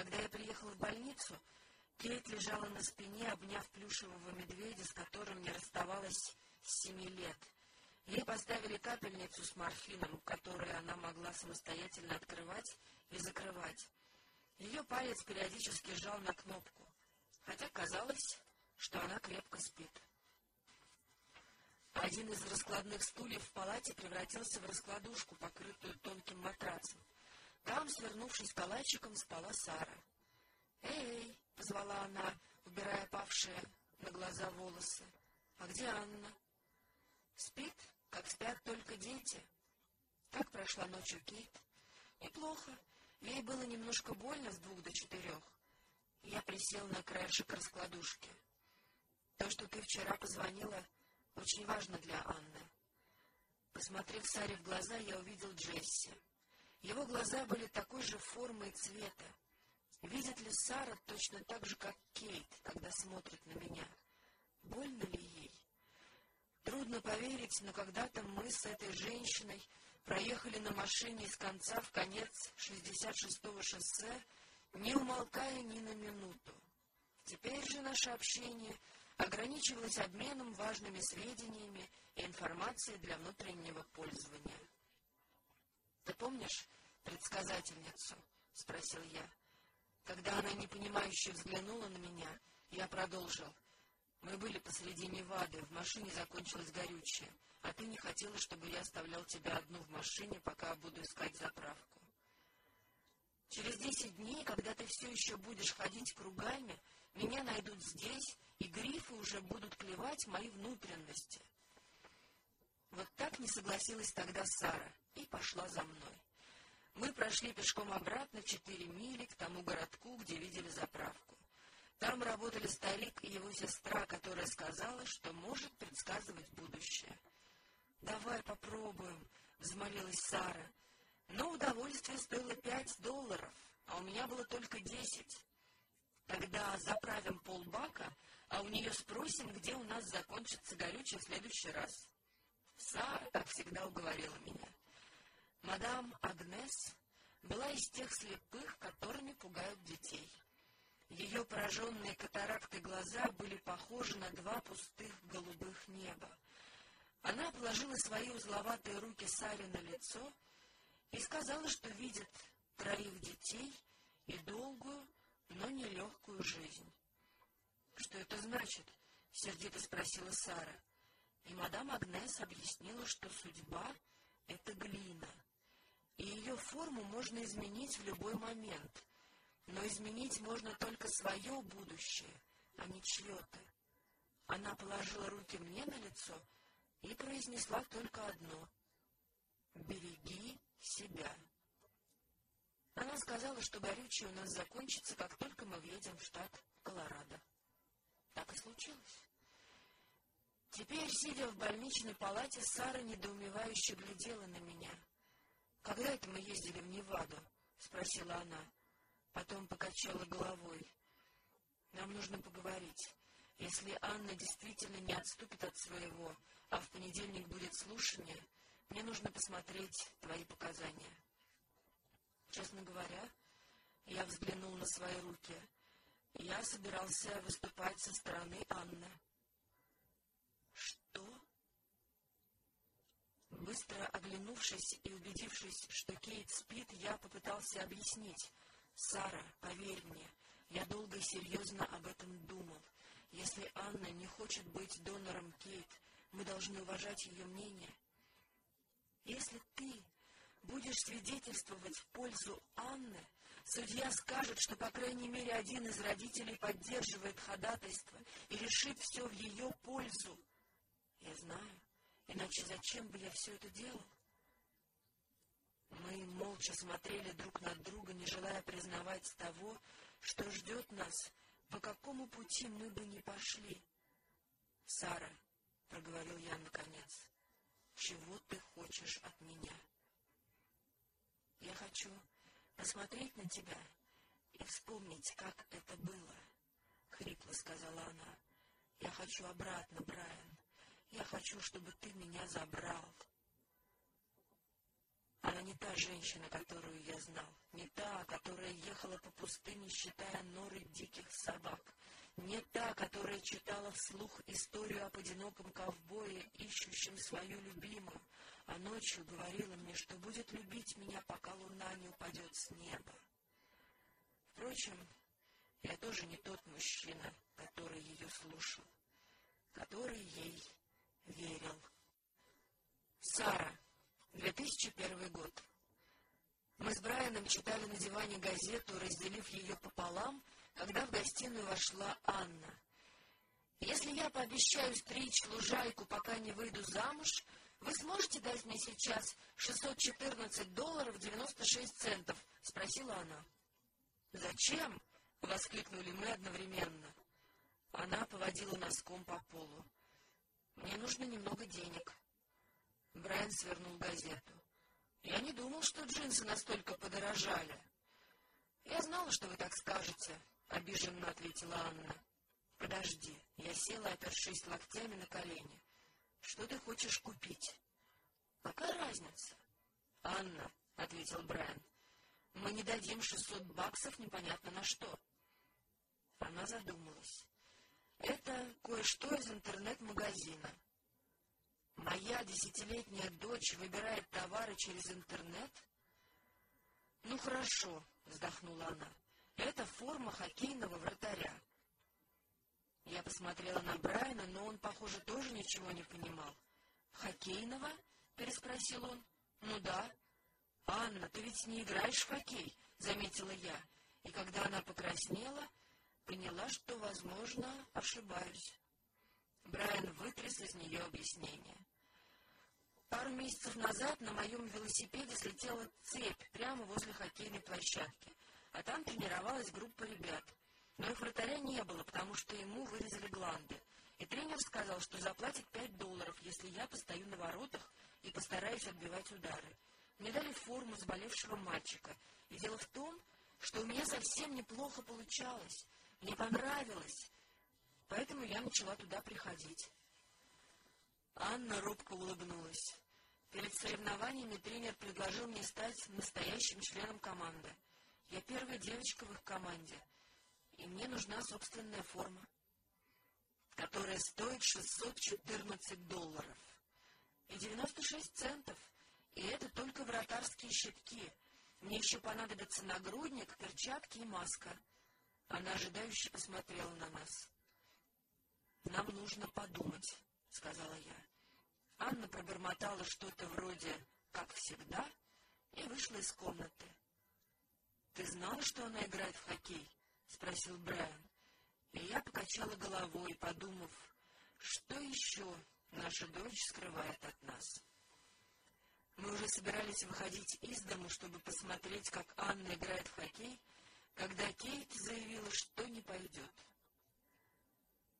Когда я приехала в больницу, Кейт лежала на спине, обняв плюшевого медведя, с которым не расставалась с семи лет. Ей поставили капельницу с морфином, которую она могла самостоятельно открывать и закрывать. Ее палец периодически жал на кнопку, хотя казалось, что она крепко спит. Один из раскладных стульев в палате превратился в раскладушку, покрытую тонким матрацем. Там, свернувшись калачиком, спала Сара. «Эй!» — позвала она, убирая павшие на глаза волосы. «А где Анна?» «Спит, как спят только дети». Как прошла ночь у Кейт? «Неплохо. Ей было немножко больно с двух до четырех. Я присел на краешек раскладушки. То, что ты вчера позвонила, очень важно для Анны. Посмотрев Саре в глаза, я увидел Джесси. Его глаза были такой же формы и цвета. Видит ли Сара точно так же, как Кейт, когда смотрит на меня? Больно ли ей? Трудно поверить, но когда-то мы с этой женщиной проехали на машине из конца в конец 66-го шоссе, не умолкая ни на минуту. Теперь же наше общение ограничивалось обменом важными сведениями и информацией для внутреннего пользования. «Ты помнишь предсказательницу?» — спросил я. Когда она непонимающе взглянула на меня, я продолжил. Мы были посреди Невады, в машине закончилось горючее, а ты не хотела, чтобы я оставлял тебя одну в машине, пока буду искать заправку. Через десять дней, когда ты все еще будешь ходить кругами, меня найдут здесь, и грифы уже будут клевать мои внутренности. Вот так не согласилась тогда Сара и пошла за мной. Мы прошли пешком обратно четыре мили к тому городку, где видели заправку. Там работали старик и его сестра, которая сказала, что может предсказывать будущее. «Давай попробуем», — взмолилась Сара. Но удовольствие стоило пять долларов, а у меня было только десять. Тогда заправим полбака, а у нее спросим, где у нас закончится горючее в следующий раз. Сара, как всегда, уговорила меня. Мадам Агнес была из тех слепых, которыми пугают детей. Ее пораженные катарактой глаза были похожи на два пустых голубых неба. Она положила свои узловатые руки Саре на лицо и сказала, что видит троих детей и долгую, но нелегкую жизнь. — Что это значит? — сердито спросила Сара. И мадам Агнес объяснила, что судьба — это глина, и ее форму можно изменить в любой момент, но изменить можно только свое будущее, а не чье-то. Она положила руки мне на лицо и произнесла только одно — «Береги себя». Она сказала, что горючее у нас закончится, как только мы въедем в штат Колорадо. Так и случилось. Теперь, сидя в больничной палате, Сара недоумевающе глядела на меня. «Когда это мы ездили в Неваду?» — спросила она. Потом покачала головой. «Нам нужно поговорить. Если Анна действительно не отступит от своего, а в понедельник будет слушание, мне нужно посмотреть твои показания». Честно говоря, я взглянул на свои руки. Я собирался выступать со стороны Анны. Что? Быстро оглянувшись и убедившись, что Кейт спит, я попытался объяснить. «Сара, поверь мне, я долго и серьезно об этом думал. Если Анна не хочет быть донором Кейт, мы должны уважать ее мнение. Если ты будешь свидетельствовать в пользу Анны, судья скажет, что, по крайней мере, один из родителей поддерживает ходатайство и решит все в ее пользу. Я знаю, иначе зачем бы я все это делал? Молча смотрели друг на друга, не желая признавать того, что ждет нас, по какому пути мы бы не пошли. — Сара, — проговорил я наконец, — чего ты хочешь от меня? — я хочу посмотреть на тебя и вспомнить, как это было, — хрипло сказала она. Я хочу обратно, Брайан. Я хочу, чтобы ты меня забрал. Она не та женщина, которую я знал, не та, которая ехала по пустыне, считая норы диких собак, не та, которая читала вслух историю об одиноком ковбое, ищущем свою любимую, а ночью говорила мне, что будет любить меня, пока луна не упадет с неба. Впрочем, я тоже не тот мужчина, который ее слушал, который ей верил. Сара, 2001 год. Мы с Брайаном читали на диване газету, разделив ее пополам, когда в гостиную вошла Анна. «Если я пообещаю стричь лужайку, пока не выйду замуж, вы сможете дать мне сейчас 614 долларов 96 центов?» — спросила она. «Зачем?» — воскликнули мы одновременно. Она поводила носком по полу. «Мне нужно немного денег». Брайан свернул газету. «Я не думал, что джинсы настолько подорожали». «Я знала, что вы так скажете», — обиженно ответила Анна. «Подожди». Я села, опершись локтями на колени. «Что ты хочешь купить?» «Какая разница?» «Анна», — ответил Брайан, — «мы не дадим шестьсот баксов непонятно на что». Она задумалась. «Это кое-что из интернет-магазина». «Моя десятилетняя дочь выбирает товары через интернет?» «Ну, хорошо», — вздохнула она. «Это форма хоккейного вратаря». Я посмотрела на Брайана, но он, похоже, тоже ничего не понимал. «Хоккейного?» — переспросил он. «Ну да». «Анна, ты ведь не играешь в хоккей», — заметила я. И когда она покраснела, поняла, что, возможно, ошибаюсь. Брайан вытряс из нее объяснение. Пару месяцев назад на моем велосипеде слетела цепь прямо возле хоккейной площадки, а там тренировалась группа ребят. Но их вратаря не было, потому что ему вырезали гланды. И тренер сказал, что заплатит пять долларов, если я постою на воротах и постараюсь отбивать удары. Мне дали форму заболевшего мальчика. И дело в том, что у меня совсем неплохо получалось. Мне понравилось. Поэтому я начала туда приходить. Анна робко улыбнулась. Перед соревнованиями тренер предложил мне стать настоящим членом команды. Я первая девочка в их команде, и мне нужна собственная форма, которая стоит 614 долларов и 96 центов, и это только вратарские щитки. Мне еще понадобится нагрудник, перчатки и маска. Она ожидающе посмотрела на нас. «Нам нужно подумать», — сказала я. Анна пробормотала что-то вроде «как всегда» и вышла из комнаты. «Ты знала, что она играет в хоккей?» — спросил Брайан. И я покачала головой, подумав, что еще наша дочь скрывает от нас. Мы уже собирались выходить из дому, чтобы посмотреть, как Анна играет в хоккей, когда Кейт заявила, что не пойдет.